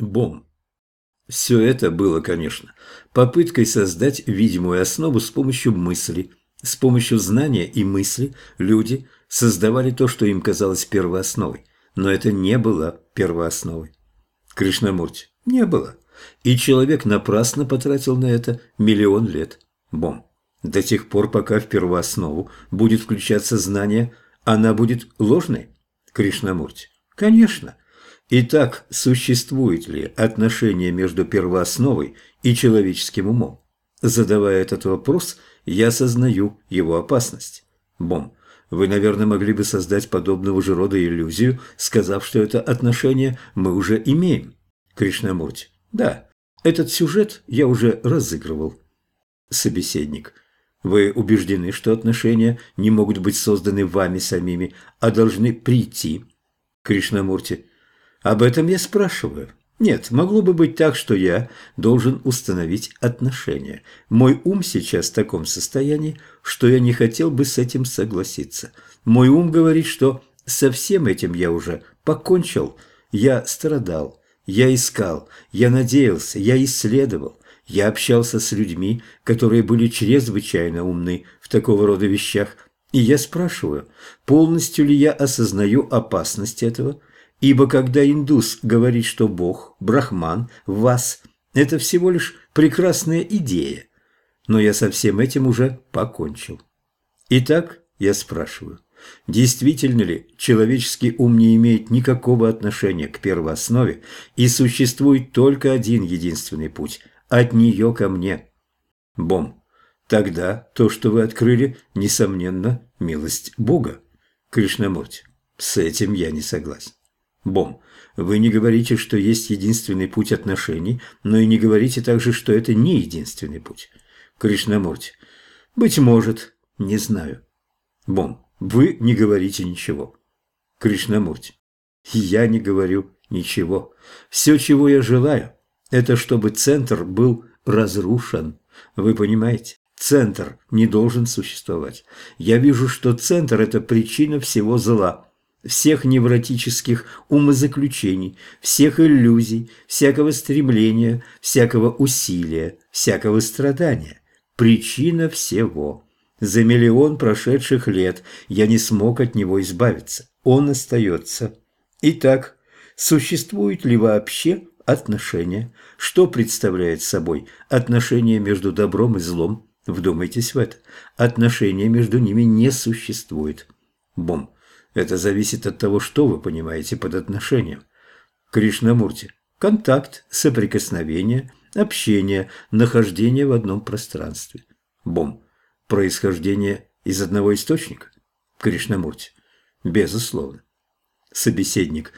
Бом. Все это было, конечно, попыткой создать видимую основу с помощью мысли. С помощью знания и мысли люди создавали то, что им казалось первоосновой. Но это не было первоосновой. Кришнамурти. Не было. И человек напрасно потратил на это миллион лет. Бом. До тех пор, пока в первооснову будет включаться знание, она будет ложной? Кришнамурти. Конечно. Итак, существует ли отношение между первоосновой и человеческим умом? Задавая этот вопрос, я осознаю его опасность. Бом. Вы, наверное, могли бы создать подобного же рода иллюзию, сказав, что это отношение мы уже имеем. Кришнамурти. Да, этот сюжет я уже разыгрывал. Собеседник. Вы убеждены, что отношения не могут быть созданы вами самими, а должны прийти. Кришнамурти. Об этом я спрашиваю. Нет, могло бы быть так, что я должен установить отношения. Мой ум сейчас в таком состоянии, что я не хотел бы с этим согласиться. Мой ум говорит, что со всем этим я уже покончил. Я страдал, я искал, я надеялся, я исследовал. Я общался с людьми, которые были чрезвычайно умны в такого рода вещах, и я спрашиваю, полностью ли я осознаю опасность этого, ибо когда индус говорит, что Бог, Брахман, в вас, это всего лишь прекрасная идея, но я со всем этим уже покончил. Итак, я спрашиваю, Действительно ли человеческий ум не имеет никакого отношения к первооснове и существует только один единственный путь – от нее ко мне? Бом. Тогда то, что вы открыли, несомненно, милость Бога. Кришнамурти. С этим я не согласен. Бом. Вы не говорите, что есть единственный путь отношений, но и не говорите также, что это не единственный путь. Кришнамурти. Быть может, не знаю. Бом. Вы не говорите ничего. Кришнамурти. Я не говорю ничего. Все, чего я желаю, это чтобы центр был разрушен. Вы понимаете? Центр не должен существовать. Я вижу, что центр – это причина всего зла, всех невротических умозаключений, всех иллюзий, всякого стремления, всякого усилия, всякого страдания. Причина всего. За миллион прошедших лет я не смог от него избавиться. Он остается. Итак, существует ли вообще отношение? Что представляет собой отношение между добром и злом? Вдумайтесь в это. Отношения между ними не существует. Бом. Это зависит от того, что вы понимаете под отношением. Кришнамурти. Контакт, соприкосновение, общение, нахождение в одном пространстве. Бом происхождение из одного источника? Кришнамурти. Безусловно. Собеседник.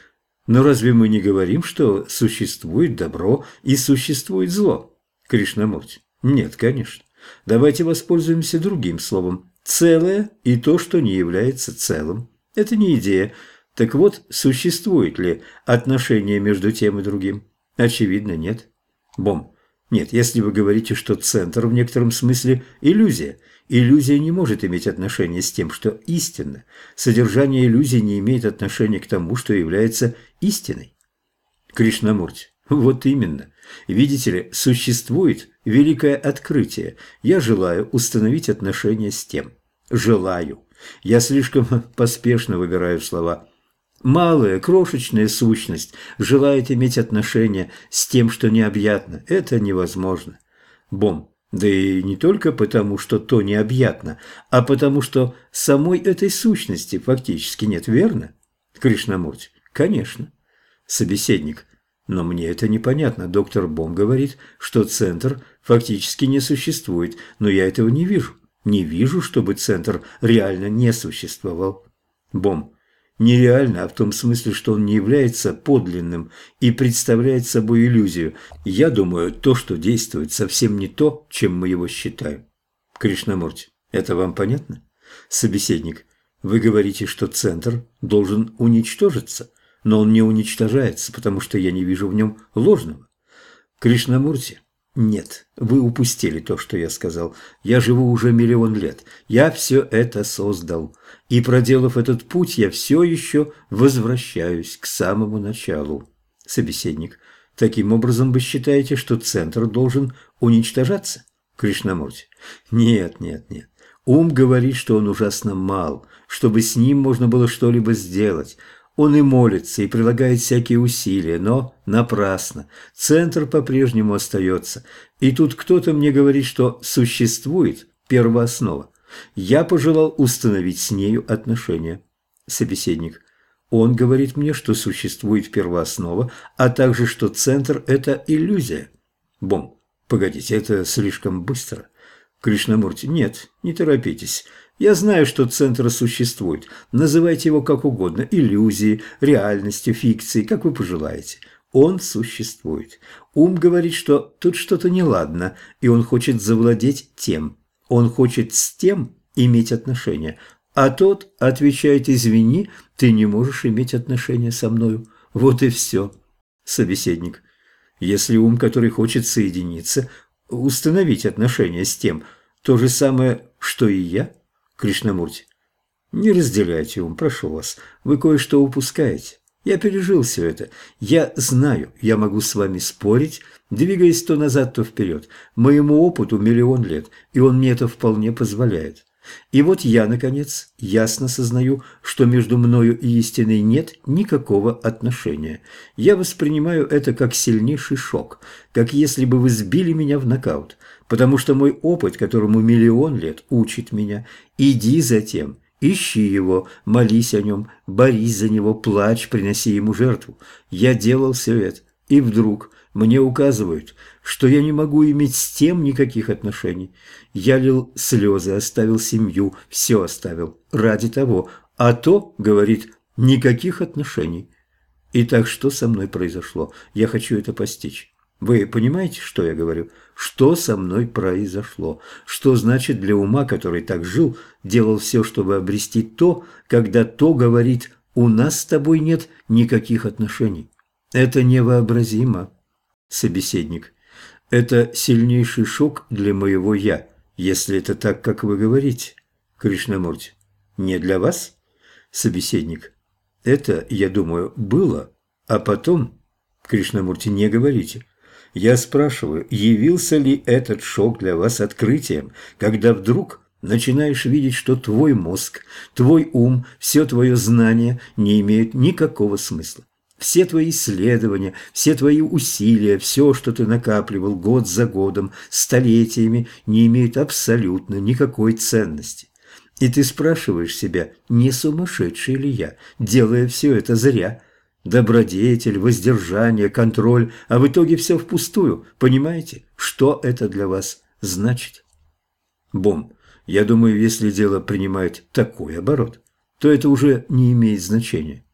Но разве мы не говорим, что существует добро и существует зло? Кришнамурти. Нет, конечно. Давайте воспользуемся другим словом. Целое и то, что не является целым. Это не идея. Так вот, существует ли отношение между тем и другим? Очевидно, нет. Бом. Нет, если вы говорите, что центр в некотором смысле иллюзия – Иллюзия не может иметь отношения с тем, что истинно. Содержание иллюзии не имеет отношения к тому, что является истиной. Кришнамурти. Вот именно. Видите ли, существует великое открытие. Я желаю установить отношения с тем. Желаю. Я слишком поспешно выбираю слова. Малая, крошечная сущность желает иметь отношения с тем, что необъятно. Это невозможно. Бом. Да и не только потому, что то необъятно, а потому, что самой этой сущности фактически нет, верно? Кришнамурти. Конечно. Собеседник. Но мне это непонятно. Доктор Бом говорит, что центр фактически не существует, но я этого не вижу. Не вижу, чтобы центр реально не существовал. Бом нереально, а в том смысле, что он не является подлинным и представляет собой иллюзию. Я думаю, то, что действует, совсем не то, чем мы его считаем. Кришнамурти, это вам понятно? Собеседник, вы говорите, что центр должен уничтожиться, но он не уничтожается, потому что я не вижу в нем ложного. Кришнамурти, нет, вы упустили то, что я сказал. Я живу уже миллион лет. Я все это создал. И проделав этот путь, я все еще возвращаюсь к самому началу. Собеседник. Таким образом, вы считаете, что центр должен уничтожаться? Кришнамурти. Нет, нет, нет. Ум говорит, что он ужасно мал, чтобы с ним можно было что-либо сделать. Он и молится, и прилагает всякие усилия, но напрасно. Центр по-прежнему остается. И тут кто-то мне говорит, что существует первооснова. Я пожелал установить с нею отношения. Собеседник. Он говорит мне, что существует первооснова, а также, что центр – это иллюзия. Бом. Погодите, это слишком быстро. Кришнамурти. Нет, не торопитесь. Я знаю, что центр существует. Называйте его как угодно – иллюзией, реальностью, фикцией, как вы пожелаете. Он существует. Ум говорит, что тут что-то неладно, и он хочет завладеть тем. Он хочет с тем иметь отношения. А тот отвечает «Извини, ты не можешь иметь отношения со мною». Вот и все. Собеседник. Если ум, который хочет соединиться, установить отношения с тем, то же самое, что и я – Кришнамурти. Не разделяйте ум, прошу вас. Вы кое-что упускаете. Я пережил все это. Я знаю, я могу с вами спорить, двигаясь то назад, то вперед. Моему опыту миллион лет, и он мне это вполне позволяет. И вот я, наконец, ясно сознаю, что между мною и истиной нет никакого отношения. Я воспринимаю это как сильнейший шок, как если бы вы сбили меня в нокаут потому что мой опыт, которому миллион лет, учит меня. Иди за тем, ищи его, молись о нем, борись за него, плачь, приноси ему жертву. Я делал все это, и вдруг мне указывают, что я не могу иметь с тем никаких отношений. Я лил слезы, оставил семью, все оставил, ради того. А то, говорит, никаких отношений. Итак, что со мной произошло? Я хочу это постичь. Вы понимаете, что я говорю? Что со мной произошло? Что значит для ума, который так жил, делал все, чтобы обрести то, когда то говорит «у нас с тобой нет никаких отношений». Это невообразимо. Собеседник. Это сильнейший шок для моего «я», если это так, как вы говорите. Кришнамурти. Не для вас? Собеседник. Это, я думаю, было, а потом... Кришнамурти, не говорите. Я спрашиваю, явился ли этот шок для вас открытием, когда вдруг начинаешь видеть, что твой мозг, твой ум, все твое знание не имеют никакого смысла. Все твои исследования, все твои усилия, все, что ты накапливал год за годом, столетиями, не имеют абсолютно никакой ценности. И ты спрашиваешь себя, не сумасшедший ли я, делая все это зря – Добродетель, воздержание, контроль, а в итоге все впустую. Понимаете, что это для вас значит? Бом, я думаю, если дело принимает такой оборот, то это уже не имеет значения.